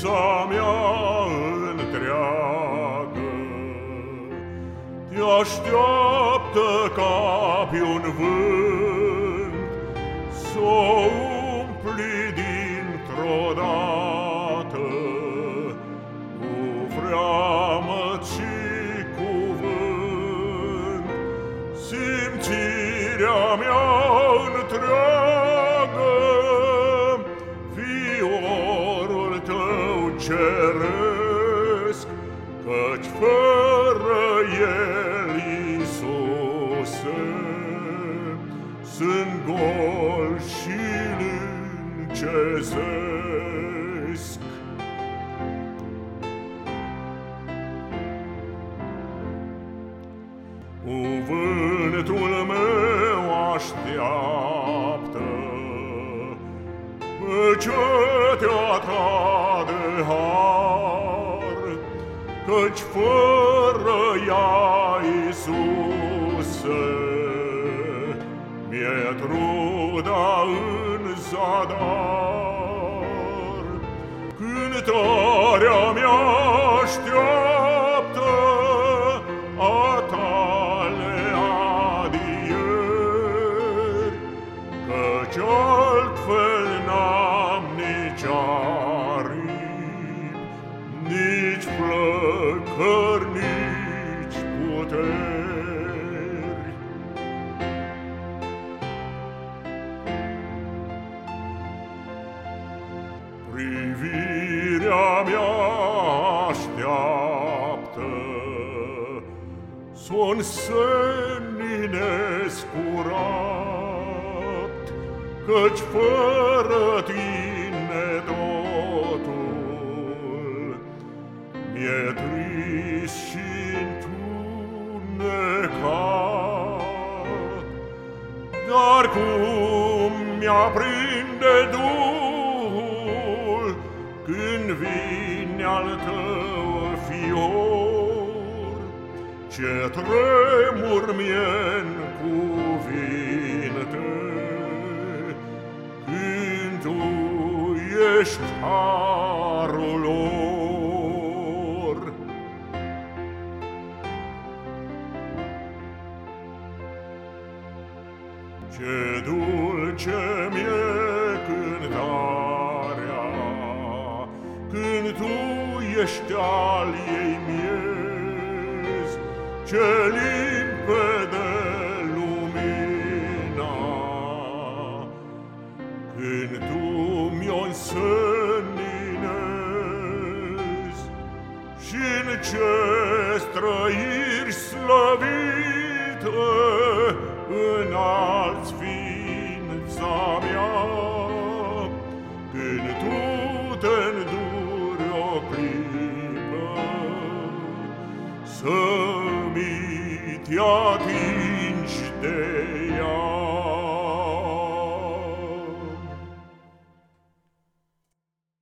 ființa mea întreagă. Te așteaptă ca pe un vânt S-o umpli dintr-o dată. Cu freamă și cuvânt Simțirea mea ceresc, Căci fără el, Iisuse, Sunt gol și lâncezesc. Cuvântul meu așteaptă Pe cetea ta Căci fără ea, Iisuse, Mi-e truda în zadar. Cântarea mea așteaptă a tale adieri, Căci nici plăcări, nici puteri. Privirea mea așteaptă Son senin nescurat Căci fără tine totul Dar cum mi-aprinde Duhul Când vine al tău fior. Ce tremur mie-n cuvinte Când tu ești harul lor Ce dulce mi-e cântarea Când tu ești al ei miez Ce limpede lumina Când tu mi-o înseninezi Și-n ce străiri slăvite als Vinza mea, Din tuten dure o clipă, mi te